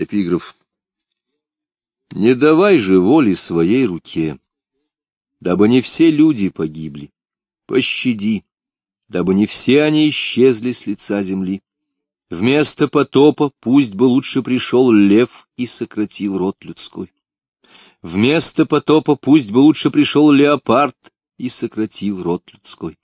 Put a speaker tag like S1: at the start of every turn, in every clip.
S1: Эпиграф. Не давай же воли своей руке, дабы не все люди погибли. Пощади, дабы не все они исчезли с лица земли. Вместо потопа пусть бы лучше пришел лев и сократил род людской. Вместо потопа пусть бы лучше пришел леопард и сократил род людской.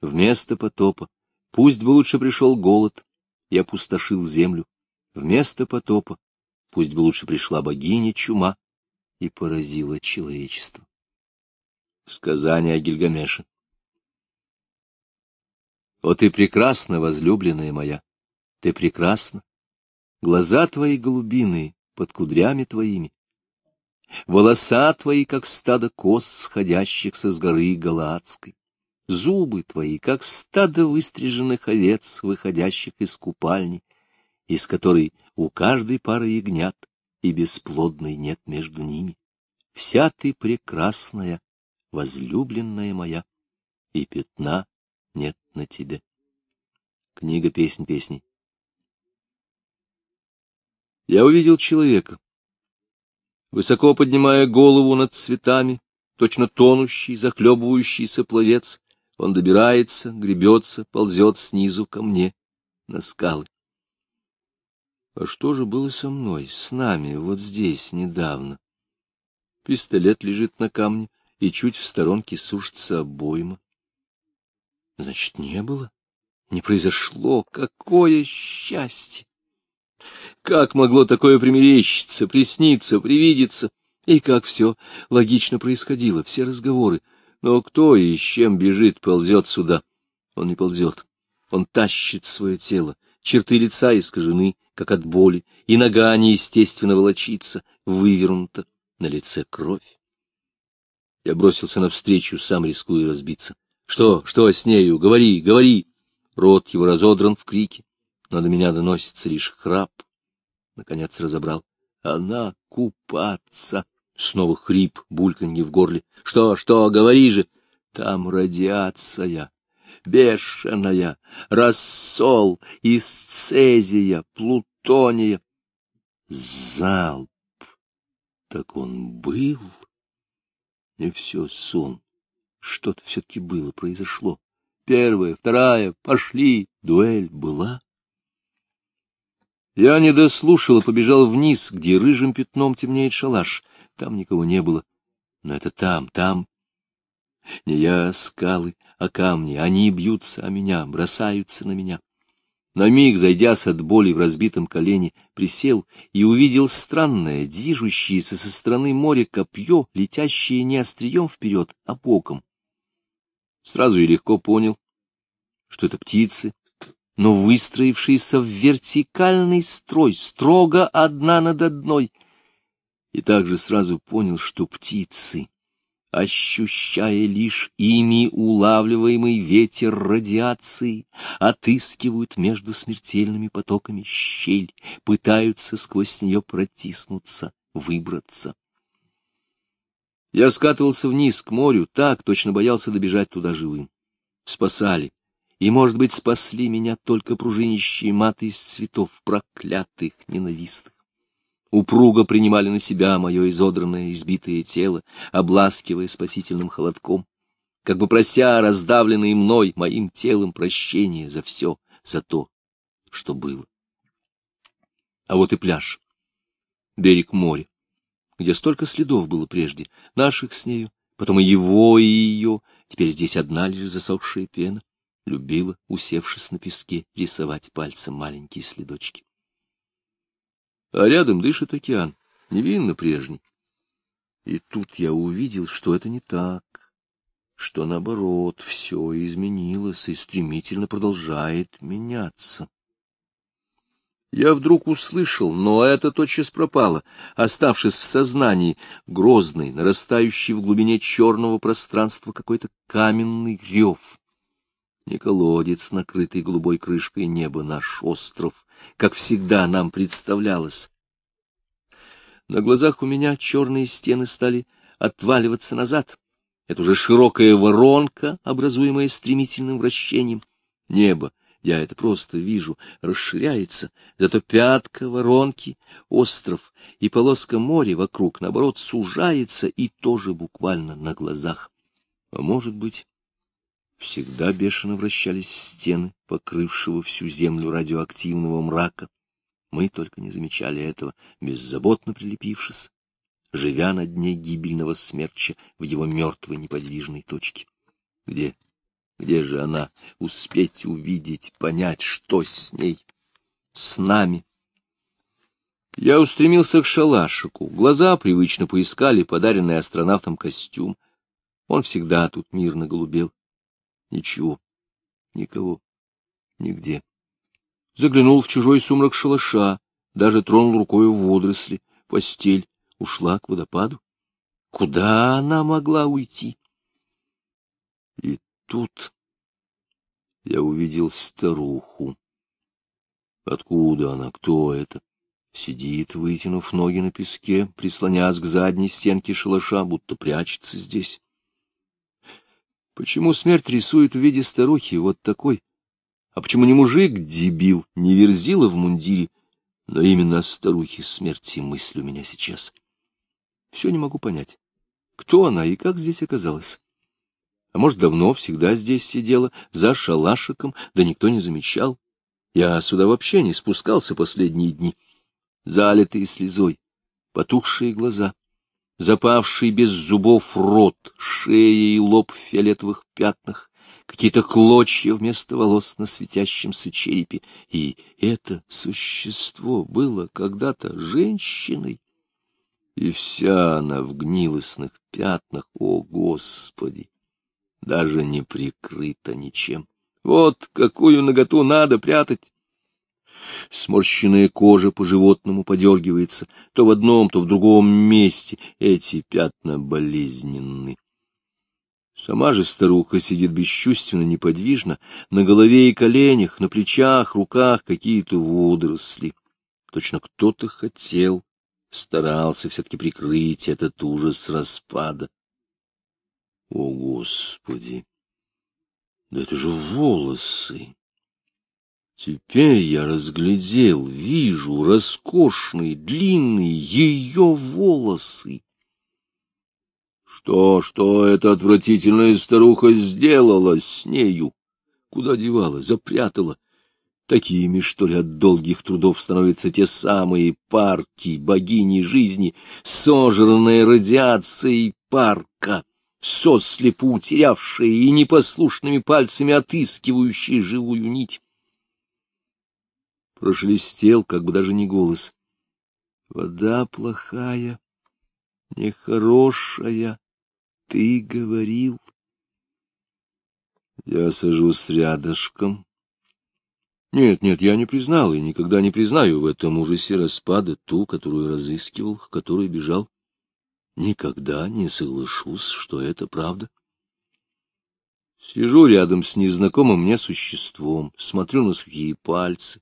S1: Вместо потопа пусть бы лучше пришел голод и опустошил землю. Вместо потопа пусть бы лучше пришла богиня чума и поразила человечество. Сказание о Гильгамеше. О, ты прекрасна, возлюбленная моя! Ты прекрасна. Глаза твои голубиные под кудрями твоими. Волоса твои, как стадо коз, сходящихся с горы Галаадской. Зубы твои, как стадо выстриженных овец, выходящих из купальни, из которой у каждой пары ягнят, и бесплодной нет между ними. Вся ты прекрасная, возлюбленная моя, и пятна нет на тебе. Книга «Песнь песней». Я увидел человека. Высоко поднимая голову над цветами, точно тонущий, захлебывающийся пловец, он добирается, гребется, ползет снизу ко мне, на скалы. А что же было со мной, с нами, вот здесь, недавно? Пистолет лежит на камне, и чуть в сторонке сушится обойма. Значит, не было, не произошло. Какое счастье! Как могло такое примерещиться, присниться, привидеться? И как все логично происходило, все разговоры. Но кто и с чем бежит, ползет сюда? Он не ползет. Он тащит свое тело. Черты лица искажены, как от боли, и нога неестественно волочится, вывернута, на лице кровь. Я бросился навстречу, сам рискуя разбиться. Что, что с нею? Говори, говори! Рот его разодран в крике но до меня доносится лишь храп. Наконец разобрал. Она купаться. Снова хрип, бульканье в горле. Что, что, говори же. Там радиация, бешеная, рассол из цезия, плутония. Залп. Так он был. И все сон. Что-то все-таки было, произошло. Первая, вторая, пошли, дуэль была. Я не дослушал и побежал вниз, где рыжим пятном темнеет шалаш. Там никого не было. Но это там, там. Не я, а скалы, а камни. Они бьются о меня, бросаются на меня. На миг, зайдясь от боли в разбитом колене, присел и увидел странное, движущееся со стороны моря копье, летящее не острием вперед, а боком. Сразу и легко понял, что это птицы, но выстроившиеся в вертикальный строй, строго одна над одной. И также сразу понял, что птицы, ощущая лишь ими улавливаемый ветер радиации, отыскивают между смертельными потоками щель, пытаются сквозь нее протиснуться, выбраться. Я скатывался вниз к морю, так точно боялся добежать туда живым. Спасали, и, может быть, спасли меня только пружинищие маты из цветов, проклятых, ненавистных. Упруго принимали на себя мое изодранное, избитое тело, обласкивая спасительным холодком, как бы прося раздавленный мной, моим телом, прощения за все, за то, что было. А вот и пляж, берег моря, где столько следов было прежде, наших с нею, потом и его, и ее, теперь здесь одна лишь засохшая пена любила, усевшись на песке, рисовать пальцем маленькие следочки. А рядом дышит океан, невинно прежний. И тут я увидел, что это не так, что, наоборот, все изменилось и стремительно продолжает меняться. Я вдруг услышал, но это тотчас пропало, оставшись в сознании, грозный, нарастающий в глубине черного пространства какой-то каменный рев не колодец, накрытый голубой крышкой неба, наш остров, как всегда нам представлялось. На глазах у меня черные стены стали отваливаться назад. Это уже широкая воронка, образуемая стремительным вращением. Небо Я это просто вижу, расширяется. Зато пятка, воронки, остров и полоска моря вокруг, наоборот, сужается и тоже буквально на глазах. А может быть, всегда бешено вращались стены, покрывшего всю землю радиоактивного мрака. Мы только не замечали этого, беззаботно прилепившись, живя на дне гибельного смерча в его мертвой неподвижной точке. Где где же она? Успеть увидеть, понять, что с ней, с нами. Я устремился к шалашику. Глаза привычно поискали подаренный астронавтом костюм. Он всегда тут мирно голубел. Ничего, никого, нигде. Заглянул в чужой сумрак шалаша, даже тронул рукой водоросли. Постель ушла к водопаду. Куда она могла уйти? И тут я увидел старуху. Откуда она? Кто это? Сидит, вытянув ноги на песке, прислонясь к задней стенке шалаша, будто прячется здесь. Почему смерть рисует в виде старухи вот такой? А почему не мужик-дебил, не верзила в мундире, но именно о старухе смерти мысль у меня сейчас? Все не могу понять. Кто она и как здесь оказалась? А может, давно, всегда здесь сидела, за шалашиком, да никто не замечал. Я сюда вообще не спускался последние дни. Залитые слезой, потухшие глаза, запавший без зубов рот, шея и лоб в фиолетовых пятнах, какие-то клочья вместо волос на светящемся черепе. И это существо было когда-то женщиной. И вся она в гнилостных пятнах, о Господи! даже не прикрыта ничем. Вот какую наготу надо прятать! Сморщенная кожа по-животному подергивается, то в одном, то в другом месте. Эти пятна болезненны. Сама же старуха сидит бесчувственно, неподвижно, на голове и коленях, на плечах, руках какие-то водоросли. Точно кто-то хотел, старался все-таки прикрыть этот ужас распада. О, Господи! Да это же волосы! Теперь я разглядел, вижу роскошные, длинные ее волосы. Что, что эта отвратительная старуха сделала с нею? Куда девала, запрятала? Такими, что ли, от долгих трудов становятся те самые парки, богини жизни, сожранные радиацией парка сослепу утерявшие и непослушными пальцами отыскивающие живую нить. Прошелестел, как бы даже не голос. Вода плохая, нехорошая, ты говорил. Я сажусь рядышком. Нет, нет, я не признал и никогда не признаю в этом ужасе распада ту, которую разыскивал, к которой бежал никогда не соглашусь, что это правда. Сижу рядом с незнакомым мне существом, смотрю на сухие пальцы,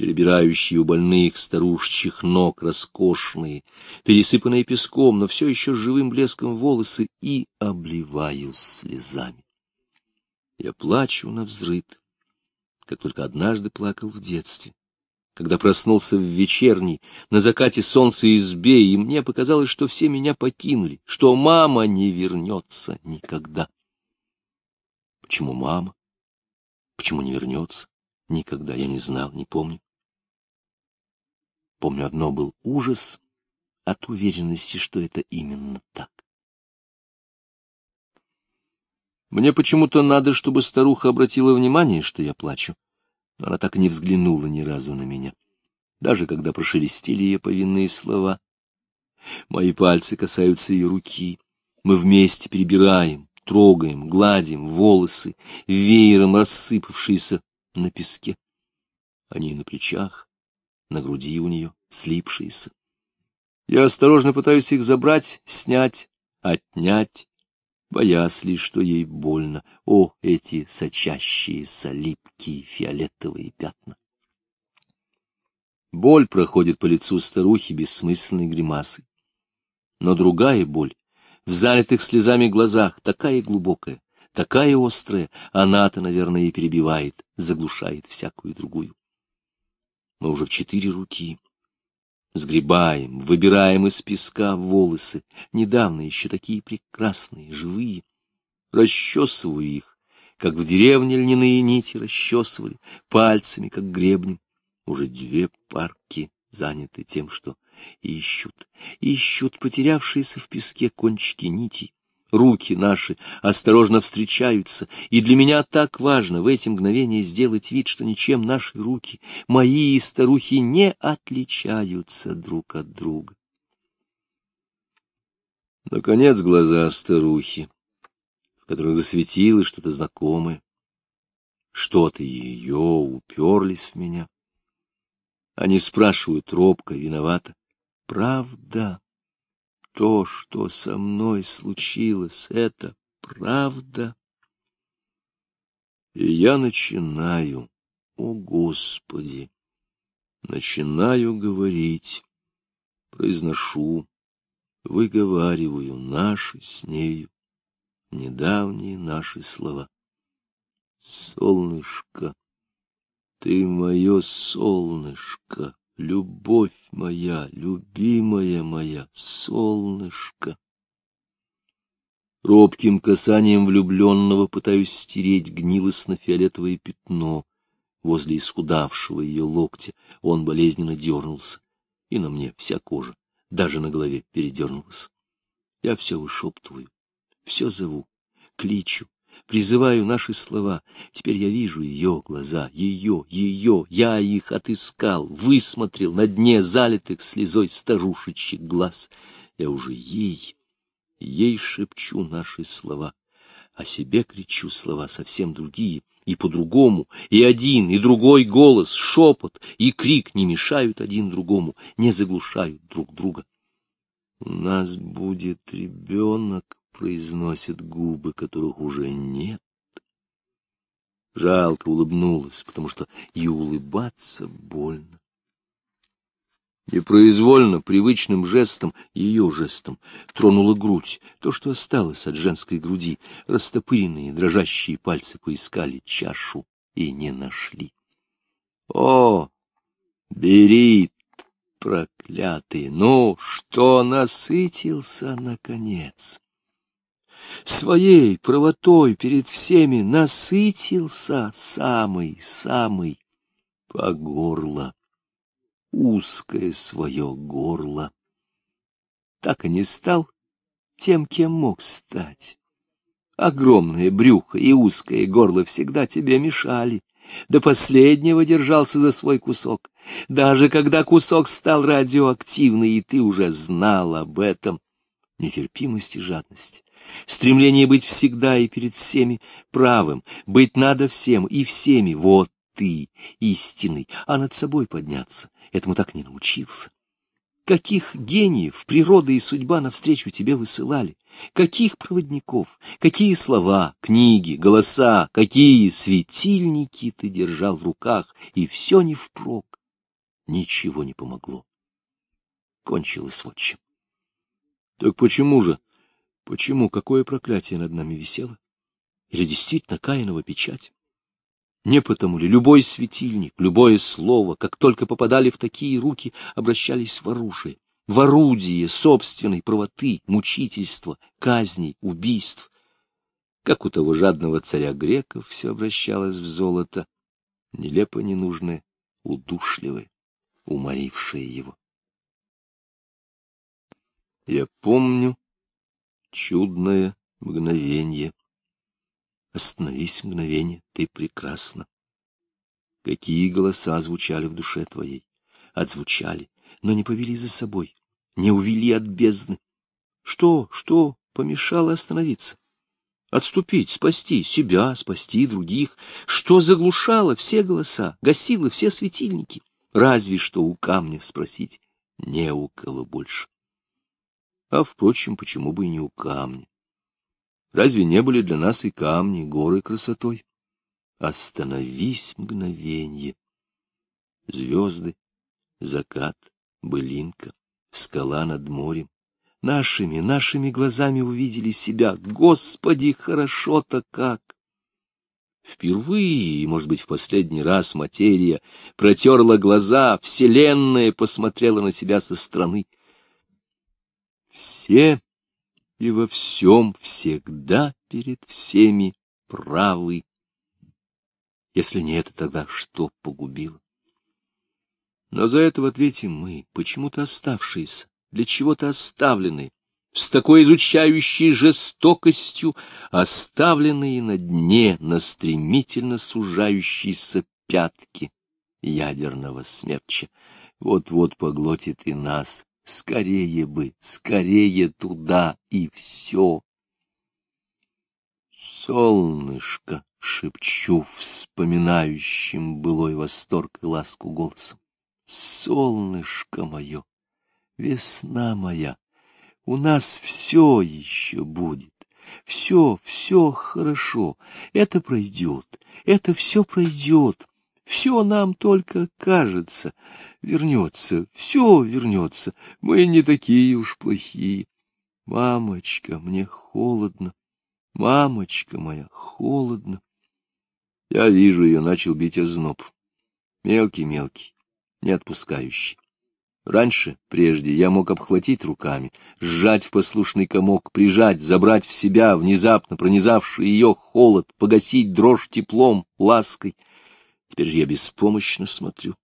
S1: перебирающие у больных старушечьих ног роскошные, пересыпанные песком, но все еще с живым блеском волосы, и обливаюсь слезами. Я плачу на взрыд, как только однажды плакал в детстве когда проснулся в вечерней, на закате солнца избе, и мне показалось, что все меня покинули, что мама не вернется никогда. Почему мама? Почему не вернется? Никогда я не знал, не помню. Помню, одно был ужас от уверенности, что это именно так. Мне почему-то надо, чтобы старуха обратила внимание, что я плачу она так не взглянула ни разу на меня, даже когда прошелестели ее повинные слова. Мои пальцы касаются ее руки, мы вместе перебираем, трогаем, гладим волосы, веером рассыпавшиеся на песке. Они на плечах, на груди у нее, слипшиеся. Я осторожно пытаюсь их забрать, снять, отнять, боясь ли, что ей больно. О, эти сочащиеся, липкие фиолетовые пятна! Боль проходит по лицу старухи бессмысленной гримасой. Но другая боль, в залитых слезами глазах, такая глубокая, такая острая, она-то, наверное, и перебивает, заглушает всякую другую. Мы уже в четыре руки. Сгребаем, выбираем из песка волосы, недавно еще такие прекрасные, живые. Расчесываю их, как в деревне льняные нити расчесывали, пальцами, как гребнем. Уже две парки заняты тем, что ищут, ищут потерявшиеся в песке кончики нитей руки наши осторожно встречаются, и для меня так важно в эти мгновения сделать вид, что ничем наши руки, мои и старухи, не отличаются друг от друга. Наконец глаза старухи, в которых засветилось что-то знакомое, что-то ее уперлись в меня. Они спрашивают робко, виновато. Правда? То, что со мной случилось, это правда. И я начинаю, о Господи, начинаю говорить, произношу, выговариваю наши с нею недавние наши слова. Солнышко, ты мое солнышко, Любовь моя, любимая моя, солнышко. Робким касанием влюбленного пытаюсь стереть гнилостно-фиолетовое пятно возле исхудавшего ее локтя. Он болезненно дернулся, и на мне вся кожа, даже на голове передернулась. Я все вышептываю, все зову, кличу, призываю наши слова. Теперь я вижу ее глаза, ее, ее, я их отыскал, высмотрел на дне залитых слезой старушечьих глаз. Я уже ей, ей шепчу наши слова, а себе кричу слова совсем другие, и по-другому, и один, и другой голос, шепот и крик не мешают один другому, не заглушают друг друга. У нас будет ребенок, произносят губы, которых уже нет. Жалко улыбнулась, потому что и улыбаться больно. Непроизвольно, привычным жестом, ее жестом, тронула грудь, то, что осталось от женской груди. Растопыренные, дрожащие пальцы поискали чашу и не нашли. О, бери, проклятый, ну, что насытился, наконец! Своей правотой перед всеми насытился самый-самый по горло, узкое свое горло. Так и не стал тем, кем мог стать. Огромное брюхо и узкое горло всегда тебе мешали. До последнего держался за свой кусок. Даже когда кусок стал радиоактивный, и ты уже знал об этом. Нетерпимость и жадность стремление быть всегда и перед всеми правым, быть надо всем и всеми, вот ты, истинный, а над собой подняться, этому так не научился. Каких гениев природа и судьба навстречу тебе высылали? Каких проводников, какие слова, книги, голоса, какие светильники ты держал в руках, и все не впрок. Ничего не помогло. Кончилось вот чем. Так почему же Почему? Какое проклятие над нами висело? Или действительно Каинова печать? Не потому ли любой светильник, любое слово, как только попадали в такие руки, обращались в оружие, в орудие собственной правоты, мучительства, казней, убийств? Как у того жадного царя греков все обращалось в золото, нелепо ненужное, удушливое, уморившее его. Я помню, чудное мгновенье. Остановись мгновенье, ты прекрасна. Какие голоса звучали в душе твоей, отзвучали, но не повели за собой, не увели от бездны. Что, что помешало остановиться? Отступить, спасти себя, спасти других. Что заглушало все голоса, гасило все светильники? Разве что у камня спросить не у кого больше. А, впрочем, почему бы и не у камня? Разве не были для нас и камни, горы красотой? Остановись мгновенье. Звезды, закат, былинка, скала над морем, нашими, нашими глазами увидели себя. Господи, хорошо-то как! Впервые, и, может быть, в последний раз материя протерла глаза, вселенная посмотрела на себя со стороны. Все и во всем всегда перед всеми правы. Если не это, тогда что погубило? Но за это в ответе мы, почему-то оставшиеся, для чего-то оставленные, с такой изучающей жестокостью, оставленные на дне, на стремительно сужающейся пятке ядерного смерча. Вот-вот поглотит и нас. Скорее бы, скорее туда, и все. Солнышко, шепчу вспоминающим былой восторг и ласку голосом. Солнышко мое, весна моя, у нас все еще будет. Все, все хорошо. Это пройдет. Это все пройдет. Все нам только кажется. Вернется. Все вернется. Мы не такие уж плохие. Мамочка, мне холодно. Мамочка моя, холодно. Я вижу ее, начал бить озноб. Мелкий-мелкий, не отпускающий. Раньше, прежде, я мог обхватить руками, сжать в послушный комок, прижать, забрать в себя внезапно пронизавший ее холод, погасить дрожь теплом, лаской. Теперь же я беспомощно смотрю,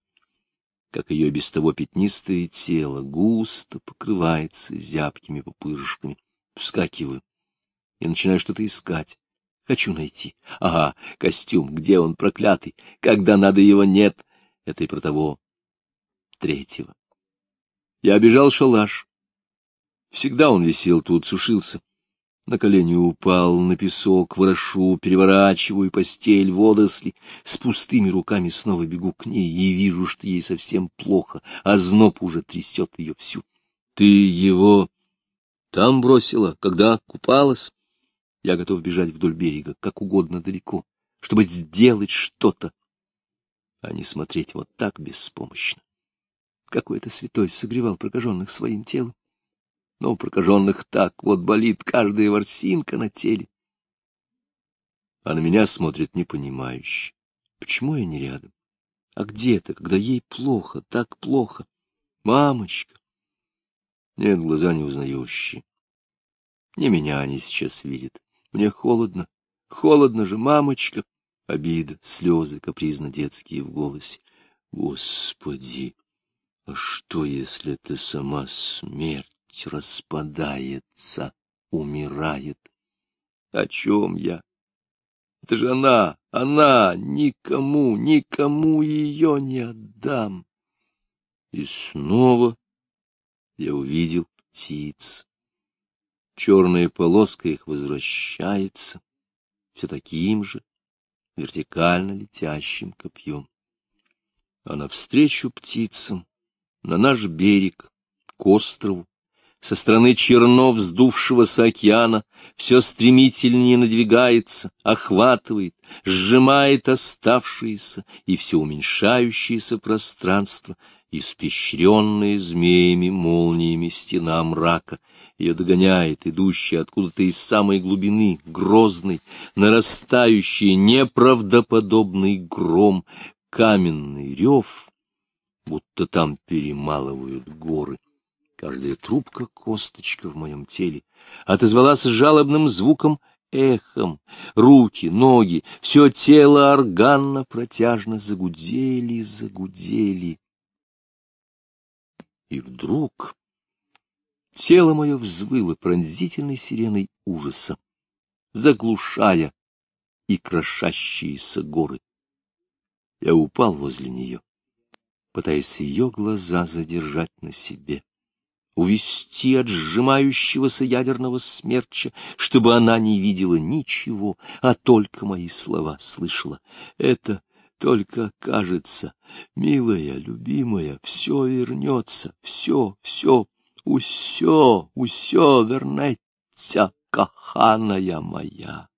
S1: как ее без того пятнистое тело густо покрывается зябкими пупырышками. Вскакиваю и начинаю что-то искать. Хочу найти. Ага, костюм, где он, проклятый? Когда надо его, нет. Это и про того третьего. Я обежал шалаш. Всегда он висел тут, сушился. На колени упал, на песок, ворошу, переворачиваю постель, водоросли. С пустыми руками снова бегу к ней и вижу, что ей совсем плохо, а зноб уже трясет ее всю. Ты его там бросила, когда купалась? Я готов бежать вдоль берега, как угодно далеко, чтобы сделать что-то, а не смотреть вот так беспомощно. Какой-то святой согревал прокаженных своим телом. Но у прокаженных так вот болит каждая ворсинка на теле. А на меня смотрит непонимающе. Почему я не рядом? А где ты, когда ей плохо, так плохо? Мамочка! Нет, глаза не узнающие. Не меня они сейчас видят. Мне холодно. Холодно же, мамочка. Обида, слезы, капризно детские в голосе. Господи! А что, если это сама смерть распадается, умирает? О чем я? Это же она, она, никому, никому ее не отдам. И снова я увидел птиц. Черная полоска их возвращается, все таким же, вертикально летящим копьем. А навстречу птицам на наш берег, к острову, со стороны черно вздувшегося океана, все стремительнее надвигается, охватывает, сжимает оставшееся и все уменьшающееся пространство, испещренные змеями, молниями стена мрака. Ее догоняет идущий откуда-то из самой глубины грозный, нарастающий, неправдоподобный гром, каменный рев — будто там перемалывают горы. Каждая трубка, косточка в моем теле отозвалась жалобным звуком эхом. Руки, ноги, все тело органно протяжно загудели, загудели. И вдруг тело мое взвыло пронзительной сиреной ужаса, заглушая и крошащиеся горы. Я упал возле нее пытаясь ее глаза задержать на себе, увести от сжимающегося ядерного смерча, чтобы она не видела ничего, а только мои слова слышала. Это только кажется, милая, любимая, все вернется, все, все, усё, усё вернется, каханая моя.